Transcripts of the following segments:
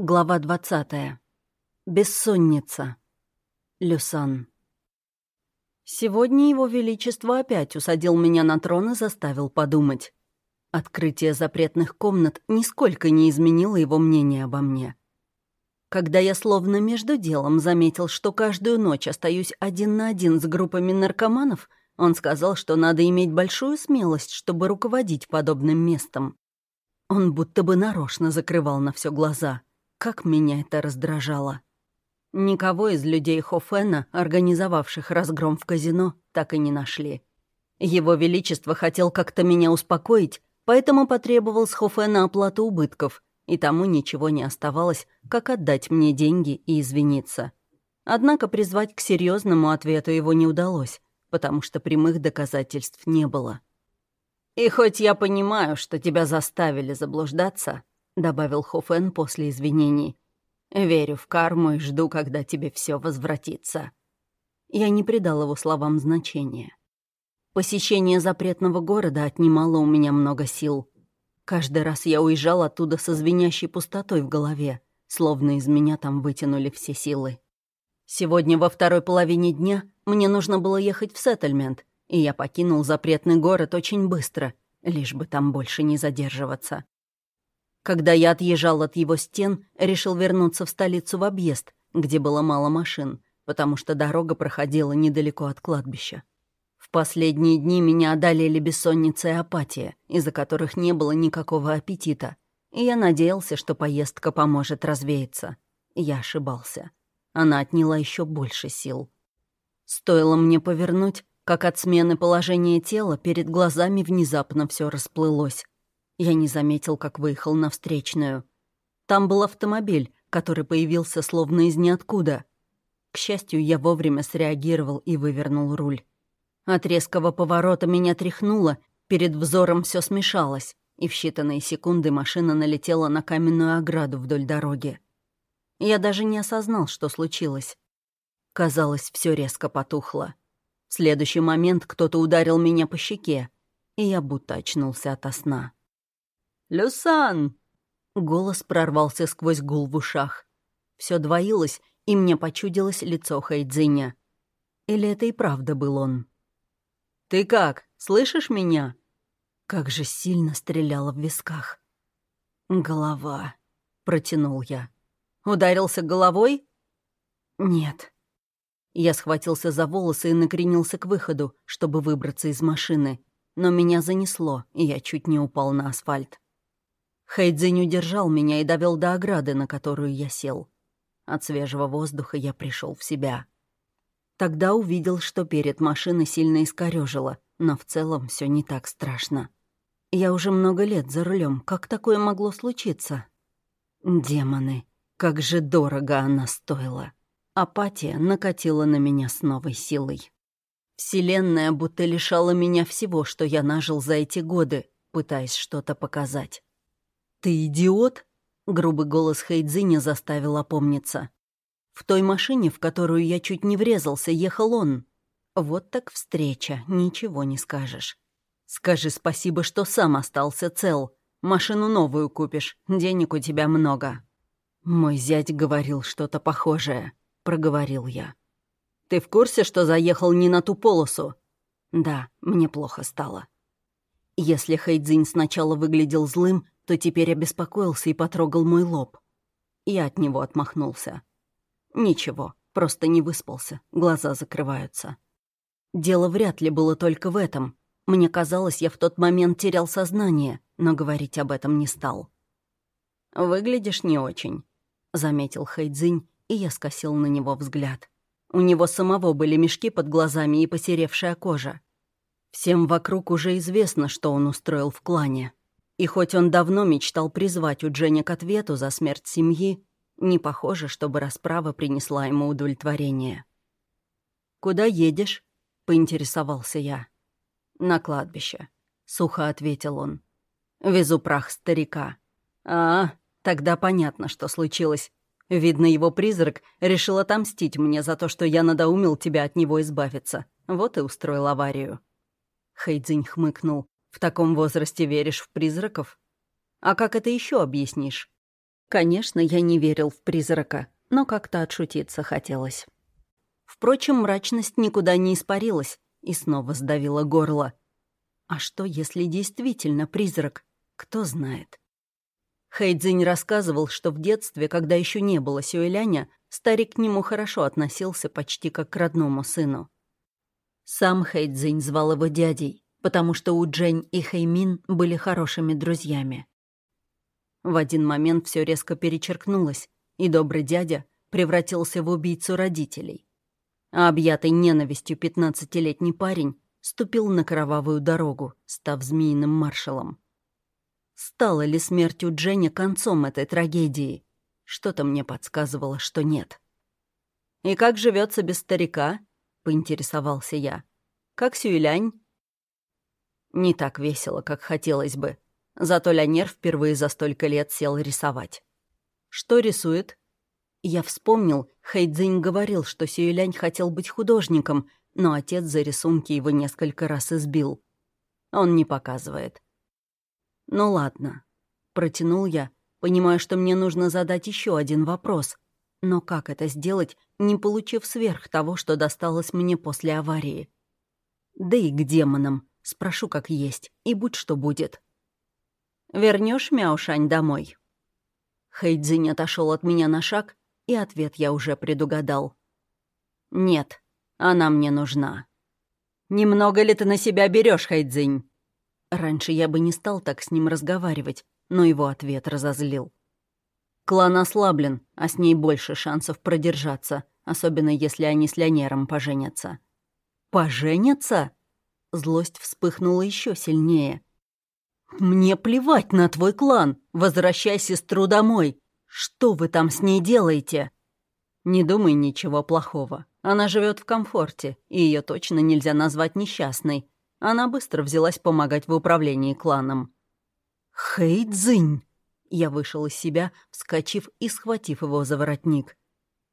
Глава 20. Бессонница. Люсан. Сегодня Его Величество опять усадил меня на трон и заставил подумать. Открытие запретных комнат нисколько не изменило его мнение обо мне. Когда я словно между делом заметил, что каждую ночь остаюсь один на один с группами наркоманов, он сказал, что надо иметь большую смелость, чтобы руководить подобным местом. Он будто бы нарочно закрывал на все глаза — как меня это раздражало. Никого из людей Хофена, организовавших разгром в казино, так и не нашли. Его Величество хотел как-то меня успокоить, поэтому потребовал с Хофена оплату убытков, и тому ничего не оставалось, как отдать мне деньги и извиниться. Однако призвать к серьезному ответу его не удалось, потому что прямых доказательств не было. «И хоть я понимаю, что тебя заставили заблуждаться», добавил Хофен после извинений. «Верю в карму и жду, когда тебе все возвратится». Я не придал его словам значения. Посещение запретного города отнимало у меня много сил. Каждый раз я уезжал оттуда со звенящей пустотой в голове, словно из меня там вытянули все силы. Сегодня во второй половине дня мне нужно было ехать в сеттельмент, и я покинул запретный город очень быстро, лишь бы там больше не задерживаться. Когда я отъезжал от его стен, решил вернуться в столицу в объезд, где было мало машин, потому что дорога проходила недалеко от кладбища. В последние дни меня одолели бессонница и апатия, из-за которых не было никакого аппетита, и я надеялся, что поездка поможет развеяться. Я ошибался. Она отняла еще больше сил. Стоило мне повернуть, как от смены положения тела перед глазами внезапно все расплылось. Я не заметил, как выехал на встречную. Там был автомобиль, который появился словно из ниоткуда. К счастью, я вовремя среагировал и вывернул руль. От резкого поворота меня тряхнуло, перед взором все смешалось, и в считанные секунды машина налетела на каменную ограду вдоль дороги. Я даже не осознал, что случилось. Казалось, все резко потухло. В следующий момент кто-то ударил меня по щеке, и я будто очнулся ото сна. «Люсан!» Голос прорвался сквозь гул в ушах. Все двоилось, и мне почудилось лицо Хайдзиня. Или это и правда был он? «Ты как? Слышишь меня?» Как же сильно стреляло в висках. «Голова», — протянул я. «Ударился головой?» «Нет». Я схватился за волосы и накренился к выходу, чтобы выбраться из машины. Но меня занесло, и я чуть не упал на асфальт. Хэйдзинь удержал меня и довел до ограды, на которую я сел. От свежего воздуха я пришел в себя. Тогда увидел, что перед машиной сильно искорежило, но в целом все не так страшно. Я уже много лет за рулем. Как такое могло случиться? Демоны, как же дорого она стоила. Апатия накатила на меня с новой силой. Вселенная будто лишала меня всего, что я нажил за эти годы, пытаясь что-то показать. «Ты идиот?» — грубый голос Хэйдзиня заставил опомниться. «В той машине, в которую я чуть не врезался, ехал он. Вот так встреча, ничего не скажешь. Скажи спасибо, что сам остался цел. Машину новую купишь, денег у тебя много». «Мой зять говорил что-то похожее», — проговорил я. «Ты в курсе, что заехал не на ту полосу?» «Да, мне плохо стало». Если Хэйдзинь сначала выглядел злым, то теперь обеспокоился и потрогал мой лоб. Я от него отмахнулся. Ничего, просто не выспался, глаза закрываются. Дело вряд ли было только в этом. Мне казалось, я в тот момент терял сознание, но говорить об этом не стал. «Выглядишь не очень», — заметил Хайдзинь, и я скосил на него взгляд. У него самого были мешки под глазами и посеревшая кожа. Всем вокруг уже известно, что он устроил в клане. И хоть он давно мечтал призвать у Дженни к ответу за смерть семьи, не похоже, чтобы расправа принесла ему удовлетворение. «Куда едешь?» — поинтересовался я. «На кладбище», — сухо ответил он. «Везу прах старика». «А, тогда понятно, что случилось. Видно, его призрак решил отомстить мне за то, что я надоумил тебя от него избавиться. Вот и устроил аварию». Хэйдзинь хмыкнул. В таком возрасте веришь в призраков? А как это еще объяснишь? Конечно, я не верил в призрака, но как-то отшутиться хотелось. Впрочем, мрачность никуда не испарилась и снова сдавила горло. А что, если действительно призрак? Кто знает. Хэйдзинь рассказывал, что в детстве, когда еще не было Сюэляня, старик к нему хорошо относился почти как к родному сыну. Сам Хэйдзинь звал его дядей, потому что у Джень и Хэймин были хорошими друзьями. В один момент все резко перечеркнулось, и добрый дядя превратился в убийцу родителей. А объятый ненавистью пятнадцатилетний парень ступил на кровавую дорогу, став змеиным маршалом. Стала ли смертью Дженни концом этой трагедии? Что-то мне подсказывало, что нет. «И как живется без старика?» — поинтересовался я. «Как Сюэлянь?» Не так весело, как хотелось бы. Зато Лянер впервые за столько лет сел рисовать. «Что рисует?» Я вспомнил, Хайдзинь говорил, что Сюэлянь хотел быть художником, но отец за рисунки его несколько раз избил. Он не показывает. «Ну ладно», — протянул я, понимая, что мне нужно задать еще один вопрос. Но как это сделать, не получив сверх того, что досталось мне после аварии? Да и к демонам. Спрошу, как есть, и будь что будет. Вернешь Мяушань домой?» Хэйдзинь отошел от меня на шаг, и ответ я уже предугадал. «Нет, она мне нужна». «Немного ли ты на себя берешь, Хайдзинь?» Раньше я бы не стал так с ним разговаривать, но его ответ разозлил. Клан ослаблен, а с ней больше шансов продержаться, особенно если они с Леонером поженятся. «Поженятся?» Злость вспыхнула еще сильнее. «Мне плевать на твой клан. Возвращай сестру домой. Что вы там с ней делаете?» «Не думай ничего плохого. Она живет в комфорте, и ее точно нельзя назвать несчастной. Она быстро взялась помогать в управлении кланом». «Хэйдзинь!» Я вышел из себя, вскочив и схватив его за воротник.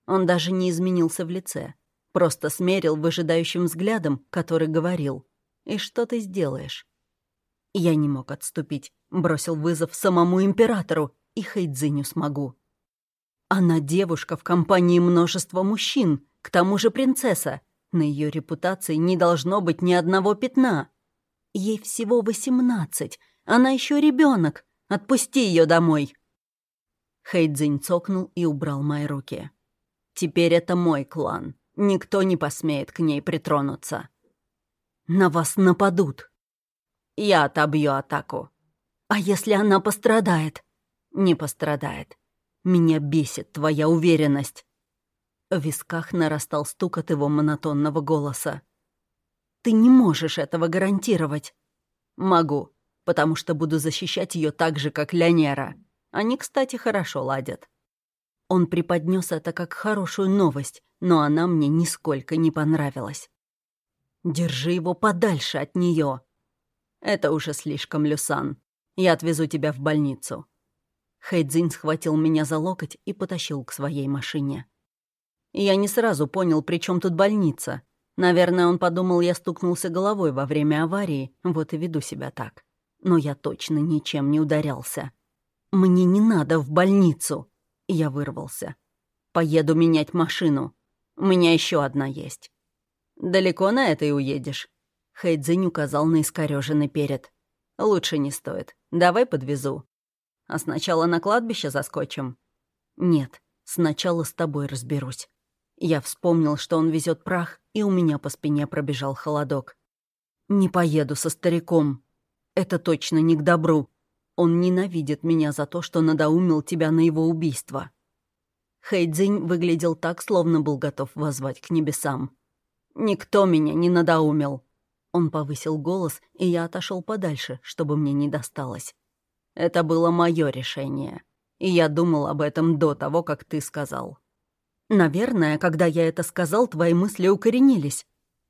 Он даже не изменился в лице. Просто смерил выжидающим взглядом, который говорил. «И что ты сделаешь?» Я не мог отступить. Бросил вызов самому императору и Хэйдзиню смогу. Она девушка в компании множества мужчин, к тому же принцесса. На ее репутации не должно быть ни одного пятна. Ей всего восемнадцать, она еще ребенок. Отпусти ее домой. Хэйдзинь цокнул и убрал мои руки. Теперь это мой клан. Никто не посмеет к ней притронуться. На вас нападут. Я отобью атаку. А если она пострадает? Не пострадает. Меня бесит твоя уверенность. В висках нарастал стук от его монотонного голоса. «Ты не можешь этого гарантировать». «Могу, потому что буду защищать ее так же, как Лянера. Они, кстати, хорошо ладят». Он преподнес это как хорошую новость, но она мне нисколько не понравилась. «Держи его подальше от нее. «Это уже слишком, Люсан. Я отвезу тебя в больницу». Хэйдзин схватил меня за локоть и потащил к своей машине. Я не сразу понял, при чем тут больница. Наверное, он подумал, я стукнулся головой во время аварии, вот и веду себя так. Но я точно ничем не ударялся. «Мне не надо в больницу!» Я вырвался. «Поеду менять машину. У меня еще одна есть». «Далеко на этой уедешь?» Хэйдзинь указал на искорёженный перед. «Лучше не стоит. Давай подвезу. А сначала на кладбище заскочим?» «Нет, сначала с тобой разберусь». Я вспомнил, что он везет прах, и у меня по спине пробежал холодок. «Не поеду со стариком. Это точно не к добру. Он ненавидит меня за то, что надоумил тебя на его убийство». Хэйдзинь выглядел так, словно был готов воззвать к небесам. «Никто меня не надоумил». Он повысил голос, и я отошел подальше, чтобы мне не досталось. «Это было мое решение, и я думал об этом до того, как ты сказал». Наверное, когда я это сказал, твои мысли укоренились.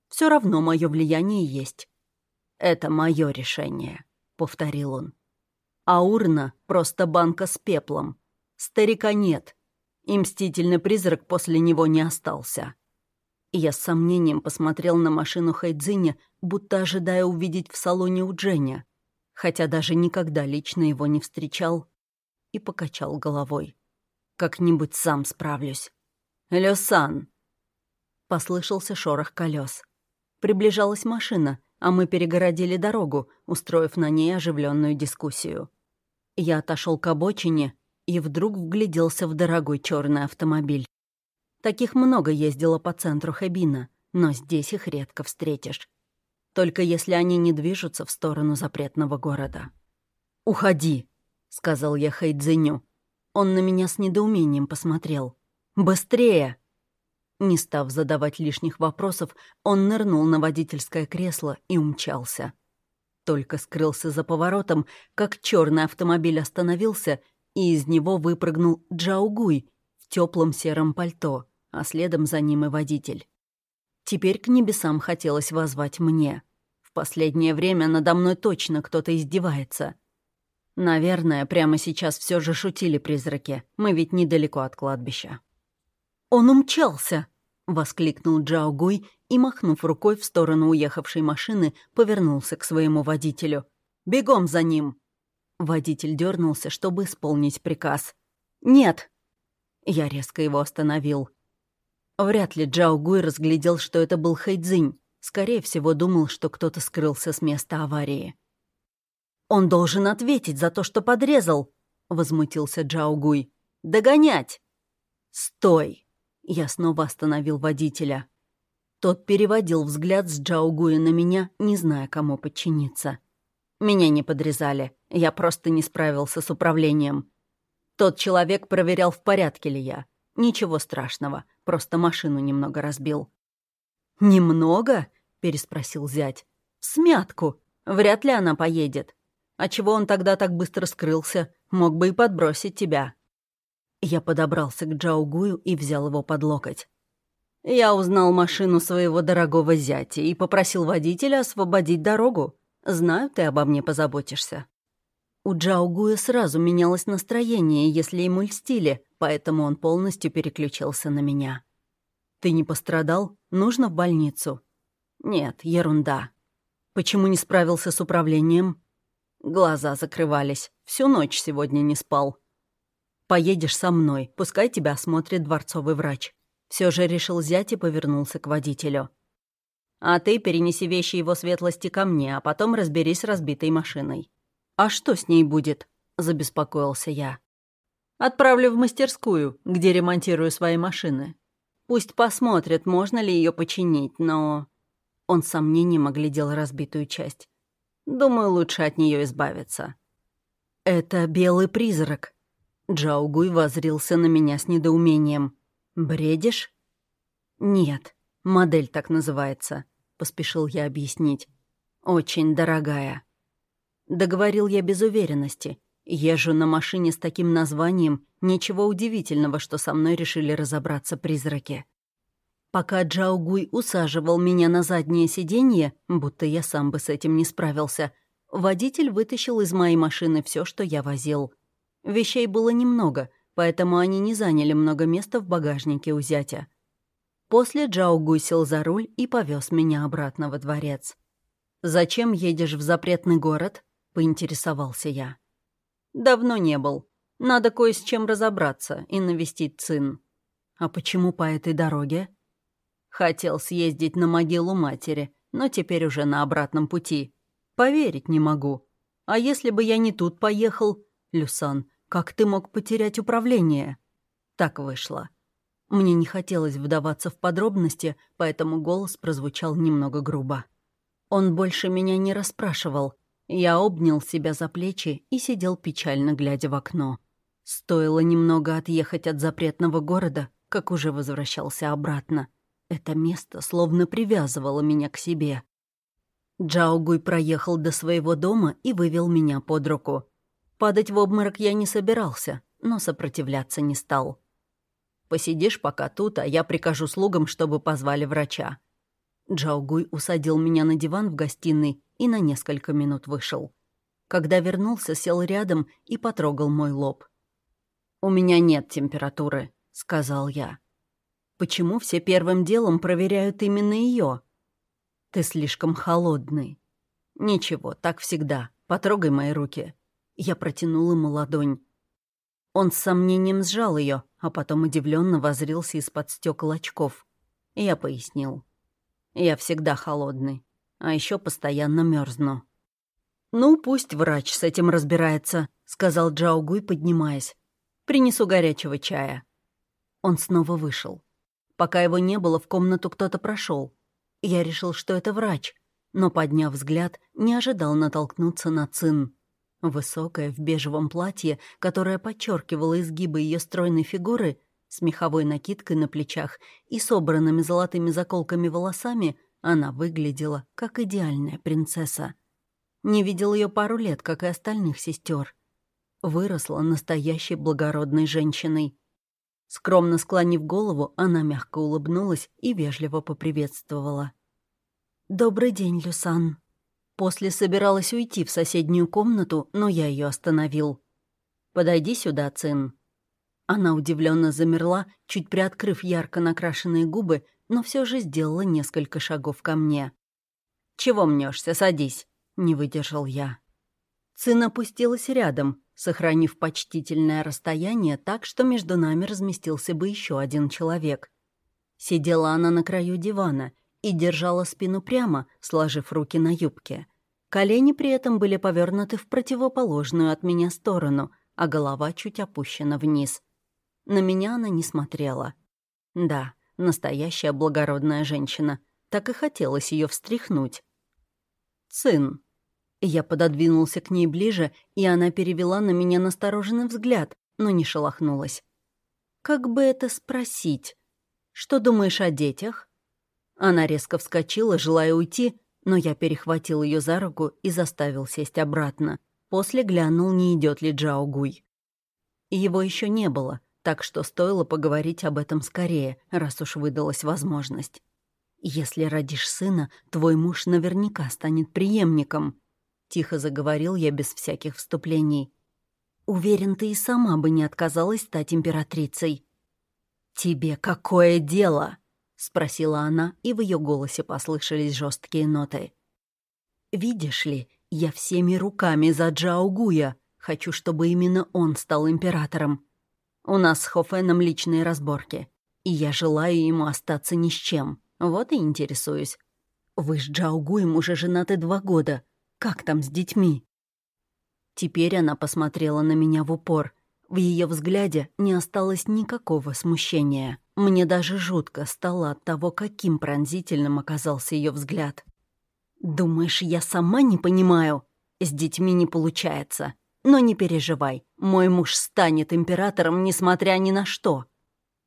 Все равно мое влияние есть. Это мое решение, повторил он. А урна — просто банка с пеплом. Старика нет. И мстительный призрак после него не остался. Я с сомнением посмотрел на машину Хайдзиня, будто ожидая увидеть в салоне у Дженя, хотя даже никогда лично его не встречал. и покачал головой. «Как-нибудь сам справлюсь». «Люсан!» Послышался шорох колес. Приближалась машина, а мы перегородили дорогу, устроив на ней оживленную дискуссию. Я отошел к обочине и вдруг вгляделся в дорогой черный автомобиль. Таких много ездило по центру Хэбина, но здесь их редко встретишь. Только если они не движутся в сторону запретного города. «Уходи», — сказал я Хайдзиню. Он на меня с недоумением посмотрел. «Быстрее!» Не став задавать лишних вопросов, он нырнул на водительское кресло и умчался. Только скрылся за поворотом, как черный автомобиль остановился, и из него выпрыгнул Джаугуй в теплом сером пальто, а следом за ним и водитель. Теперь к небесам хотелось возвать мне. В последнее время надо мной точно кто-то издевается. Наверное, прямо сейчас все же шутили призраки. Мы ведь недалеко от кладбища. «Он умчался!» — воскликнул Джао Гуй и, махнув рукой в сторону уехавшей машины, повернулся к своему водителю. «Бегом за ним!» Водитель дернулся, чтобы исполнить приказ. «Нет!» Я резко его остановил. Вряд ли Джао Гуй разглядел, что это был Хайдзинь. Скорее всего, думал, что кто-то скрылся с места аварии. «Он должен ответить за то, что подрезал!» — возмутился Джао Гуй. «Догонять!» «Стой!» Я снова остановил водителя. Тот переводил взгляд с Джаугуя на меня, не зная, кому подчиниться. Меня не подрезали, я просто не справился с управлением. Тот человек проверял, в порядке ли я. Ничего страшного, просто машину немного разбил. «Немного?» — переспросил зять. «В смятку. Вряд ли она поедет. А чего он тогда так быстро скрылся? Мог бы и подбросить тебя». Я подобрался к Джаугую и взял его под локоть. Я узнал машину своего дорогого зятя и попросил водителя освободить дорогу. Знаю, ты обо мне позаботишься. У Джаугуя сразу менялось настроение, если ему льстили, поэтому он полностью переключился на меня. «Ты не пострадал? Нужно в больницу?» «Нет, ерунда». «Почему не справился с управлением?» Глаза закрывались. Всю ночь сегодня не спал. Поедешь со мной, пускай тебя осмотрит дворцовый врач». Все же решил зять и повернулся к водителю. «А ты перенеси вещи его светлости ко мне, а потом разберись с разбитой машиной». «А что с ней будет?» — забеспокоился я. «Отправлю в мастерскую, где ремонтирую свои машины. Пусть посмотрят, можно ли ее починить, но...» Он с сомнением оглядел разбитую часть. «Думаю, лучше от нее избавиться». «Это белый призрак», Джаугуй возрился на меня с недоумением. «Бредишь?» «Нет, модель так называется», — поспешил я объяснить. «Очень дорогая». Договорил я без уверенности. Езжу на машине с таким названием, ничего удивительного, что со мной решили разобраться призраки. Пока Джаугуй усаживал меня на заднее сиденье, будто я сам бы с этим не справился, водитель вытащил из моей машины все, что я возил — Вещей было немного, поэтому они не заняли много места в багажнике у зятя. После Джао Гуй сел за руль и повез меня обратно во дворец. «Зачем едешь в запретный город?» — поинтересовался я. «Давно не был. Надо кое с чем разобраться и навестить цин». «А почему по этой дороге?» «Хотел съездить на могилу матери, но теперь уже на обратном пути. Поверить не могу. А если бы я не тут поехал, Люсан, как ты мог потерять управление?» Так вышло. Мне не хотелось вдаваться в подробности, поэтому голос прозвучал немного грубо. Он больше меня не расспрашивал. Я обнял себя за плечи и сидел печально, глядя в окно. Стоило немного отъехать от запретного города, как уже возвращался обратно. Это место словно привязывало меня к себе. Джаугуй проехал до своего дома и вывел меня под руку. Падать в обморок я не собирался, но сопротивляться не стал. «Посидишь пока тут, а я прикажу слугам, чтобы позвали врача». Джаугуй усадил меня на диван в гостиной и на несколько минут вышел. Когда вернулся, сел рядом и потрогал мой лоб. «У меня нет температуры», — сказал я. «Почему все первым делом проверяют именно ее? «Ты слишком холодный». «Ничего, так всегда. Потрогай мои руки». Я протянул ему ладонь. Он с сомнением сжал ее, а потом удивленно возрился из-под стекол очков. Я пояснил. Я всегда холодный, а еще постоянно мерзну. «Ну, пусть врач с этим разбирается», — сказал Джаугуй, поднимаясь. «Принесу горячего чая». Он снова вышел. Пока его не было, в комнату кто-то прошел. Я решил, что это врач, но, подняв взгляд, не ожидал натолкнуться на Цин. Высокая, в бежевом платье, которое подчеркивало изгибы ее стройной фигуры, с меховой накидкой на плечах и собранными золотыми заколками волосами, она выглядела как идеальная принцесса. Не видел ее пару лет, как и остальных сестер. Выросла настоящей благородной женщиной. Скромно склонив голову, она мягко улыбнулась и вежливо поприветствовала. «Добрый день, Люсан». После собиралась уйти в соседнюю комнату, но я ее остановил. «Подойди сюда, Цин». Она удивленно замерла, чуть приоткрыв ярко накрашенные губы, но все же сделала несколько шагов ко мне. «Чего мнешься? Садись», — не выдержал я. Цин опустилась рядом, сохранив почтительное расстояние так, что между нами разместился бы еще один человек. Сидела она на краю дивана и держала спину прямо, сложив руки на юбке. Колени при этом были повернуты в противоположную от меня сторону, а голова чуть опущена вниз. На меня она не смотрела. Да, настоящая благородная женщина. Так и хотелось ее встряхнуть. «Сын», я пододвинулся к ней ближе, и она перевела на меня настороженный взгляд, но не шелохнулась. «Как бы это спросить? Что думаешь о детях?» Она резко вскочила, желая уйти, но я перехватил ее за руку и заставил сесть обратно. После глянул, не идет ли Джао Гуй. Его еще не было, так что стоило поговорить об этом скорее, раз уж выдалась возможность. «Если родишь сына, твой муж наверняка станет преемником», — тихо заговорил я без всяких вступлений. «Уверен, ты и сама бы не отказалась стать императрицей». «Тебе какое дело?» — спросила она, и в ее голосе послышались жесткие ноты. «Видишь ли, я всеми руками за Джаугуя. Хочу, чтобы именно он стал императором. У нас с Хофеном личные разборки, и я желаю ему остаться ни с чем. Вот и интересуюсь. Вы с Джаугуем уже женаты два года. Как там с детьми?» Теперь она посмотрела на меня в упор. В ее взгляде не осталось никакого смущения. Мне даже жутко стало от того, каким пронзительным оказался ее взгляд. «Думаешь, я сама не понимаю? С детьми не получается. Но не переживай, мой муж станет императором, несмотря ни на что».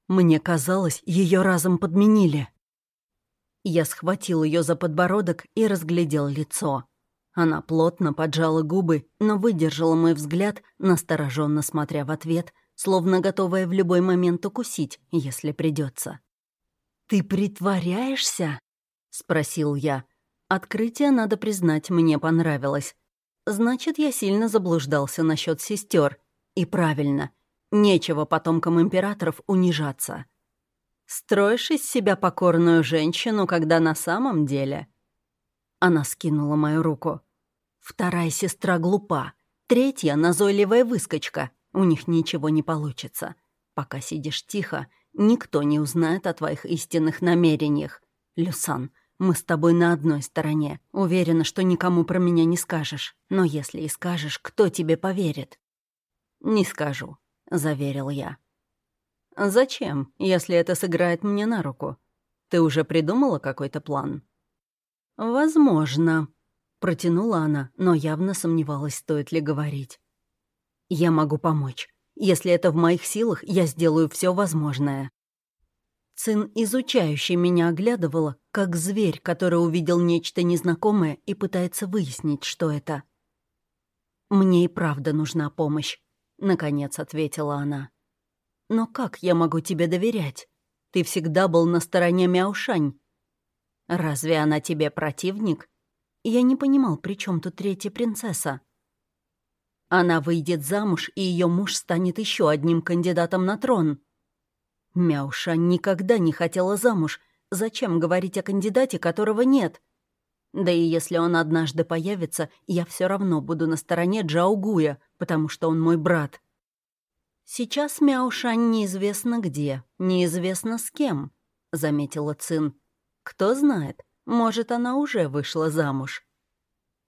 Мне казалось, ее разом подменили. Я схватил ее за подбородок и разглядел лицо. Она плотно поджала губы, но выдержала мой взгляд, настороженно смотря в ответ, словно готовая в любой момент укусить, если придется. «Ты притворяешься?» — спросил я. Открытие, надо признать, мне понравилось. Значит, я сильно заблуждался насчет сестер. И правильно, нечего потомкам императоров унижаться. Строишь из себя покорную женщину, когда на самом деле... Она скинула мою руку. Вторая сестра глупа. Третья — назойливая выскочка. У них ничего не получится. Пока сидишь тихо, никто не узнает о твоих истинных намерениях. Люсан, мы с тобой на одной стороне. Уверена, что никому про меня не скажешь. Но если и скажешь, кто тебе поверит?» «Не скажу», — заверил я. «Зачем, если это сыграет мне на руку? Ты уже придумала какой-то план?» «Возможно», Протянула она, но явно сомневалась, стоит ли говорить. «Я могу помочь. Если это в моих силах, я сделаю все возможное». Цин, изучающий меня, оглядывала, как зверь, который увидел нечто незнакомое и пытается выяснить, что это. «Мне и правда нужна помощь», — наконец ответила она. «Но как я могу тебе доверять? Ты всегда был на стороне Мяушань. Разве она тебе противник?» Я не понимал, при чем тут третья принцесса. Она выйдет замуж, и ее муж станет еще одним кандидатом на трон. Мяуша никогда не хотела замуж. Зачем говорить о кандидате, которого нет? Да и если он однажды появится, я все равно буду на стороне Джаугуя, потому что он мой брат. «Сейчас Мяушань неизвестно где, неизвестно с кем», — заметила Цин. «Кто знает, может, она уже вышла замуж».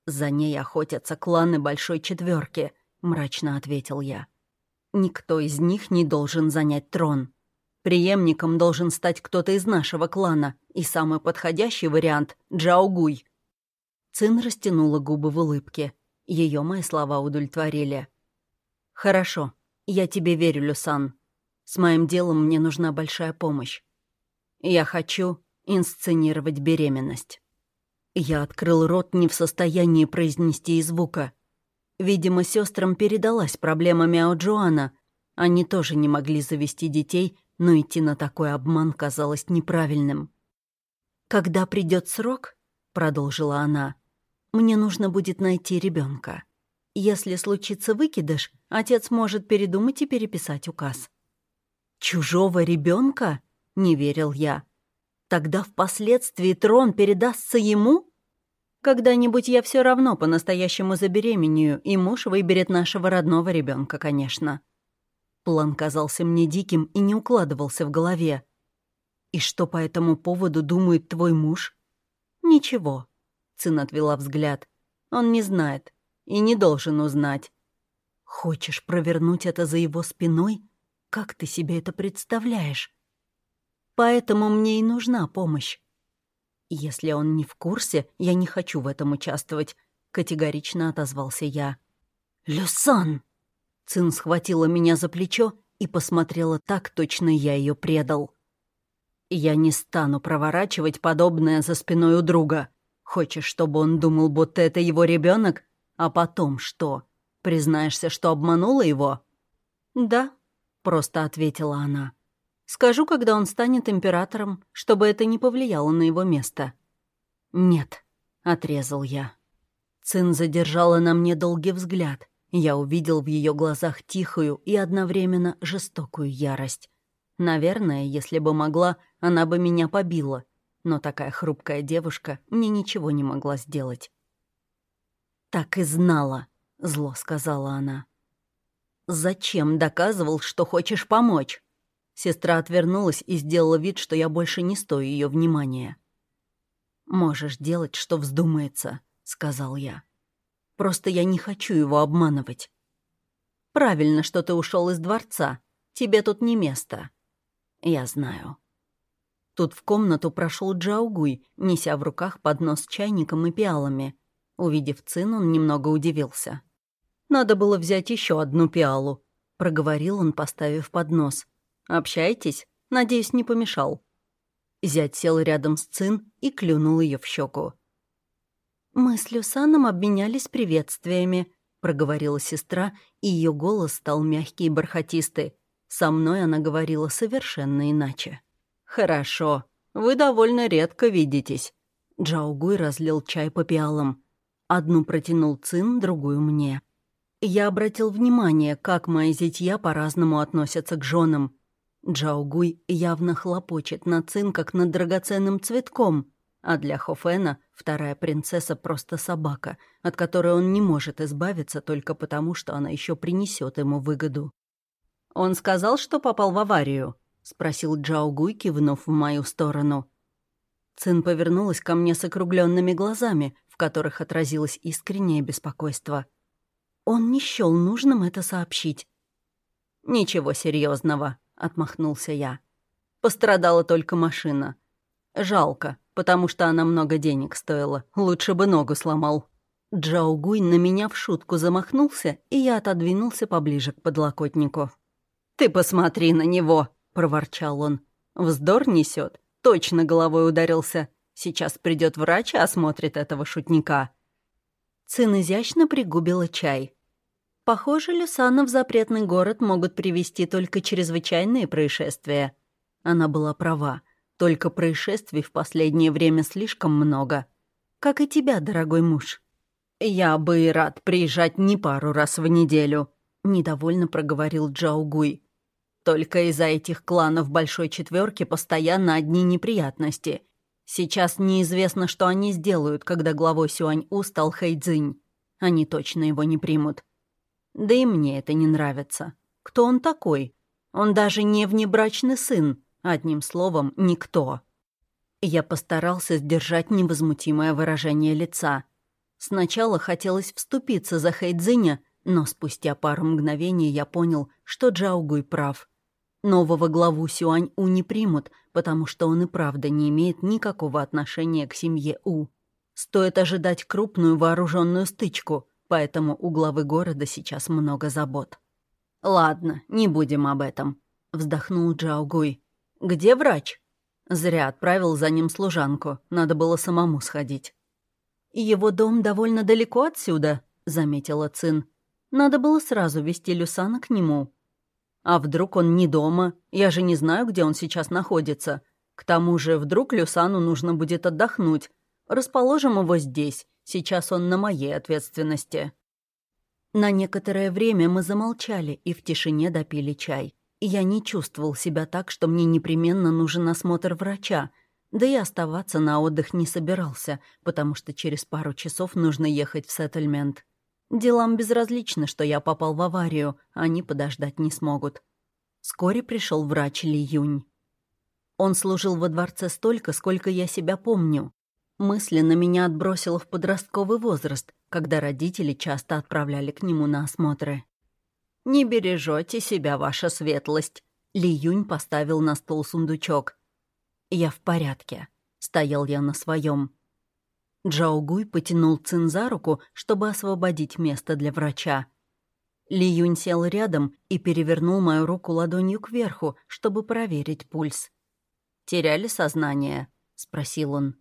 «За ней охотятся кланы Большой Четверки», — мрачно ответил я. «Никто из них не должен занять трон. Приемником должен стать кто-то из нашего клана, и самый подходящий вариант — Джаугуй». Цин растянула губы в улыбке. Ее мои слова удовлетворили. «Хорошо, я тебе верю, Люсан. С моим делом мне нужна большая помощь. Я хочу инсценировать беременность». Я открыл рот не в состоянии произнести и звука. Видимо, сестрам передалась проблема Мяо Джоана. Они тоже не могли завести детей, но идти на такой обман казалось неправильным. «Когда придет срок», — продолжила она, — «мне нужно будет найти ребенка. Если случится выкидыш, отец может передумать и переписать указ. «Чужого ребенка? не верил я. «Тогда впоследствии трон передастся ему?» «Когда-нибудь я все равно по-настоящему забеременею, и муж выберет нашего родного ребенка, конечно». План казался мне диким и не укладывался в голове. «И что по этому поводу думает твой муж?» «Ничего», — Цин отвела взгляд. «Он не знает и не должен узнать. Хочешь провернуть это за его спиной? Как ты себе это представляешь? Поэтому мне и нужна помощь. Если он не в курсе, я не хочу в этом участвовать, категорично отозвался я. Люсан! Цин схватила меня за плечо и посмотрела так, точно я ее предал. Я не стану проворачивать подобное за спиной у друга. Хочешь, чтобы он думал, будто это его ребенок? А потом что? Признаешься, что обманула его?» «Да», — просто ответила она. «Скажу, когда он станет императором, чтобы это не повлияло на его место». «Нет», — отрезал я. Цин задержала на мне долгий взгляд. Я увидел в ее глазах тихую и одновременно жестокую ярость. Наверное, если бы могла, она бы меня побила. Но такая хрупкая девушка мне ничего не могла сделать. «Так и знала», — зло сказала она. «Зачем доказывал, что хочешь помочь?» Сестра отвернулась и сделала вид, что я больше не стою ее внимания. «Можешь делать, что вздумается», — сказал я. «Просто я не хочу его обманывать». «Правильно, что ты ушел из дворца. Тебе тут не место». «Я знаю». Тут в комнату прошел Джаугуй, неся в руках поднос с чайником и пиалами. Увидев Цин, он немного удивился. «Надо было взять еще одну пиалу», — проговорил он, поставив поднос. «Общайтесь? Надеюсь, не помешал». Зять сел рядом с Цин и клюнул ее в щеку. «Мы с Люсаном обменялись приветствиями», — проговорила сестра, и ее голос стал мягкий и бархатистый. Со мной она говорила совершенно иначе. «Хорошо. Вы довольно редко видитесь». Джаугуй разлил чай по пиалам. Одну протянул Цин, другую мне. Я обратил внимание, как мои зятья по-разному относятся к женам. Джаугуй явно хлопочет на Цин, как над драгоценным цветком, а для Хофена вторая принцесса просто собака, от которой он не может избавиться только потому, что она еще принесет ему выгоду. «Он сказал, что попал в аварию?» — спросил Джаугуй, кивнув в мою сторону. Цин повернулась ко мне с округленными глазами, которых отразилось искреннее беспокойство. Он не счёл нужным это сообщить. «Ничего серьезного, отмахнулся я. «Пострадала только машина. Жалко, потому что она много денег стоила. Лучше бы ногу сломал». Джаугуй на меня в шутку замахнулся, и я отодвинулся поближе к подлокотнику. «Ты посмотри на него!» — проворчал он. «Вздор несет. Точно головой ударился. Сейчас придет врач и осмотрит этого шутника». Цин изящно пригубила чай. Похоже, Люсана в запретный город могут привести только чрезвычайные происшествия. Она была права. Только происшествий в последнее время слишком много. Как и тебя, дорогой муж. «Я бы и рад приезжать не пару раз в неделю», — недовольно проговорил Джаугуй. «Только из-за этих кланов Большой Четверки постоянно одни неприятности. Сейчас неизвестно, что они сделают, когда главой Сюань-У стал Хэйдзинь. Они точно его не примут. Да и мне это не нравится. Кто он такой? Он даже не внебрачный сын, одним словом, никто. Я постарался сдержать невозмутимое выражение лица. Сначала хотелось вступиться за Хэйдзиня, но спустя пару мгновений я понял, что Джаугуй прав. Нового главу Сюань-У не примут, потому что он и правда не имеет никакого отношения к семье У. Стоит ожидать крупную вооруженную стычку, поэтому у главы города сейчас много забот. «Ладно, не будем об этом», — вздохнул Джаугуй. «Где врач?» Зря отправил за ним служанку, надо было самому сходить. «Его дом довольно далеко отсюда», — заметила Цин. «Надо было сразу вести Люсана к нему». «А вдруг он не дома? Я же не знаю, где он сейчас находится. К тому же, вдруг Люсану нужно будет отдохнуть. Расположим его здесь. Сейчас он на моей ответственности». На некоторое время мы замолчали и в тишине допили чай. Я не чувствовал себя так, что мне непременно нужен осмотр врача, да и оставаться на отдых не собирался, потому что через пару часов нужно ехать в сеттельмент. Делам безразлично, что я попал в аварию, они подождать не смогут. Вскоре пришел врач Ли Юнь. Он служил во дворце столько, сколько я себя помню. Мысленно меня отбросило в подростковый возраст, когда родители часто отправляли к нему на осмотры. «Не бережете себя, ваша светлость», — Ли Юнь поставил на стол сундучок. «Я в порядке», — стоял я на своем. Джао Гуй потянул Цин за руку, чтобы освободить место для врача. Ли Юнь сел рядом и перевернул мою руку ладонью кверху, чтобы проверить пульс. «Теряли сознание?» — спросил он.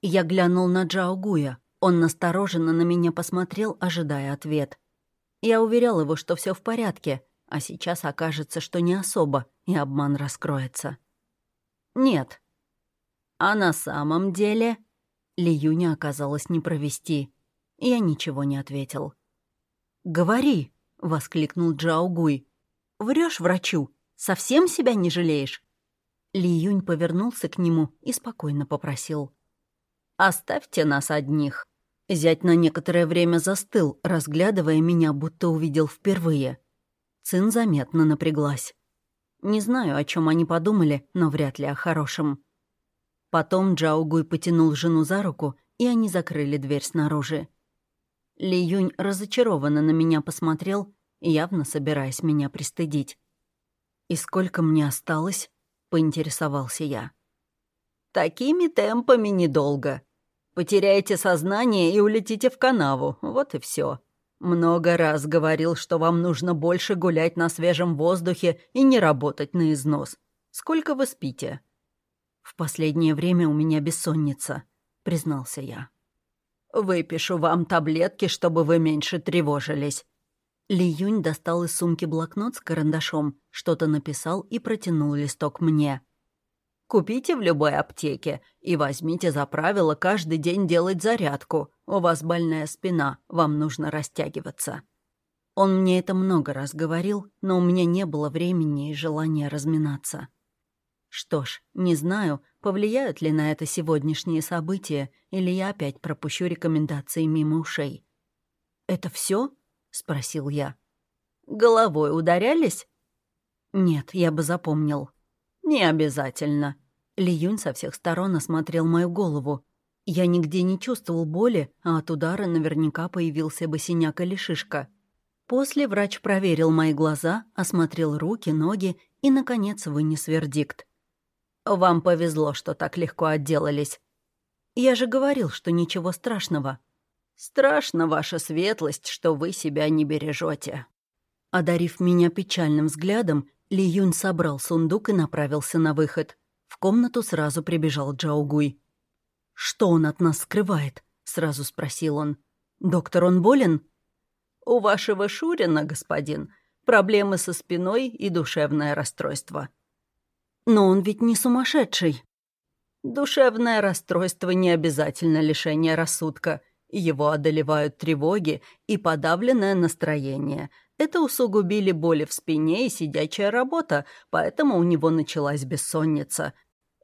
Я глянул на Джао Гуя. Он настороженно на меня посмотрел, ожидая ответ. Я уверял его, что все в порядке, а сейчас окажется, что не особо, и обман раскроется. «Нет». «А на самом деле...» Ли Юня оказалось не провести. Я ничего не ответил. «Говори!» — воскликнул Джао Гуй. «Врёшь врачу? Совсем себя не жалеешь?» Ли Юнь повернулся к нему и спокойно попросил. «Оставьте нас одних». Зять на некоторое время застыл, разглядывая меня, будто увидел впервые. Цин заметно напряглась. Не знаю, о чем они подумали, но вряд ли о хорошем. Потом Джао Гуй потянул жену за руку, и они закрыли дверь снаружи. Ли Юнь разочарованно на меня посмотрел, явно собираясь меня пристыдить. «И сколько мне осталось?» — поинтересовался я. Такими темпами недолго. Потеряете сознание и улетите в канаву. Вот и все. Много раз говорил, что вам нужно больше гулять на свежем воздухе и не работать на износ. Сколько вы спите? В последнее время у меня бессонница, признался я. Выпишу вам таблетки, чтобы вы меньше тревожились. Ли Юнь достал из сумки блокнот с карандашом, что-то написал и протянул листок мне. Купите в любой аптеке и возьмите за правило каждый день делать зарядку. У вас больная спина, вам нужно растягиваться». Он мне это много раз говорил, но у меня не было времени и желания разминаться. Что ж, не знаю, повлияют ли на это сегодняшние события, или я опять пропущу рекомендации мимо ушей. «Это все? спросил я. «Головой ударялись?» «Нет, я бы запомнил». «Не обязательно. Ли Юнь со всех сторон осмотрел мою голову. Я нигде не чувствовал боли, а от удара наверняка появился бы синяк или шишка. После врач проверил мои глаза, осмотрел руки, ноги и, наконец, вынес вердикт. «Вам повезло, что так легко отделались. Я же говорил, что ничего страшного». «Страшно, ваша светлость, что вы себя не бережете. Одарив меня печальным взглядом, Ли Юнь собрал сундук и направился на выход. Комнату сразу прибежал Джаугуй. «Что он от нас скрывает?» — сразу спросил он. «Доктор, он болен?» «У вашего Шурина, господин, проблемы со спиной и душевное расстройство». «Но он ведь не сумасшедший». «Душевное расстройство не обязательно лишение рассудка. Его одолевают тревоги и подавленное настроение. Это усугубили боли в спине и сидячая работа, поэтому у него началась бессонница.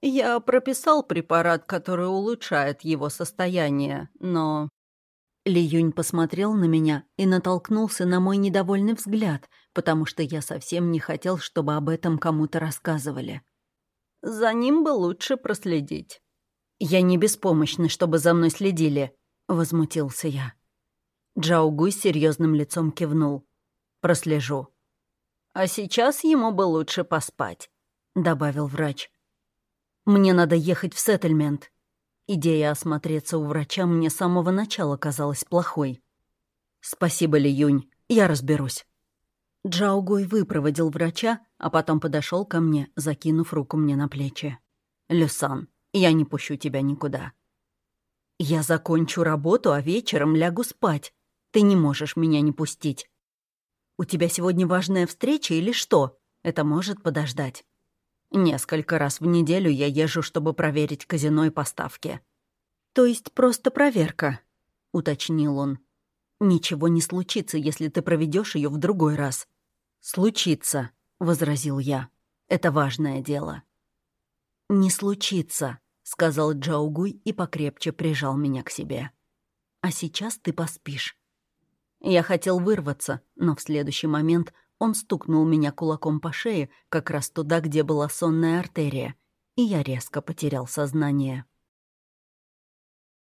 Я прописал препарат, который улучшает его состояние, но... Ли Юнь посмотрел на меня и натолкнулся на мой недовольный взгляд, потому что я совсем не хотел, чтобы об этом кому-то рассказывали. За ним бы лучше проследить. «Я не беспомощный, чтобы за мной следили», — возмутился я. Джао Гуй серьезным лицом кивнул. «Прослежу». «А сейчас ему бы лучше поспать», — добавил врач. «Мне надо ехать в сеттельмент». Идея осмотреться у врача мне с самого начала казалась плохой. «Спасибо, Ли Юнь, я разберусь». Джао Гуй выпроводил врача, а потом подошел ко мне, закинув руку мне на плечи. «Люсан, я не пущу тебя никуда». «Я закончу работу, а вечером лягу спать. Ты не можешь меня не пустить. У тебя сегодня важная встреча или что? Это может подождать». Несколько раз в неделю я езжу, чтобы проверить казино и поставки. То есть просто проверка, уточнил он. Ничего не случится, если ты проведешь ее в другой раз. Случится, возразил я. Это важное дело. Не случится, сказал Джаугуй и покрепче прижал меня к себе. А сейчас ты поспишь. Я хотел вырваться, но в следующий момент он стукнул меня кулаком по шее, как раз туда, где была сонная артерия, и я резко потерял сознание.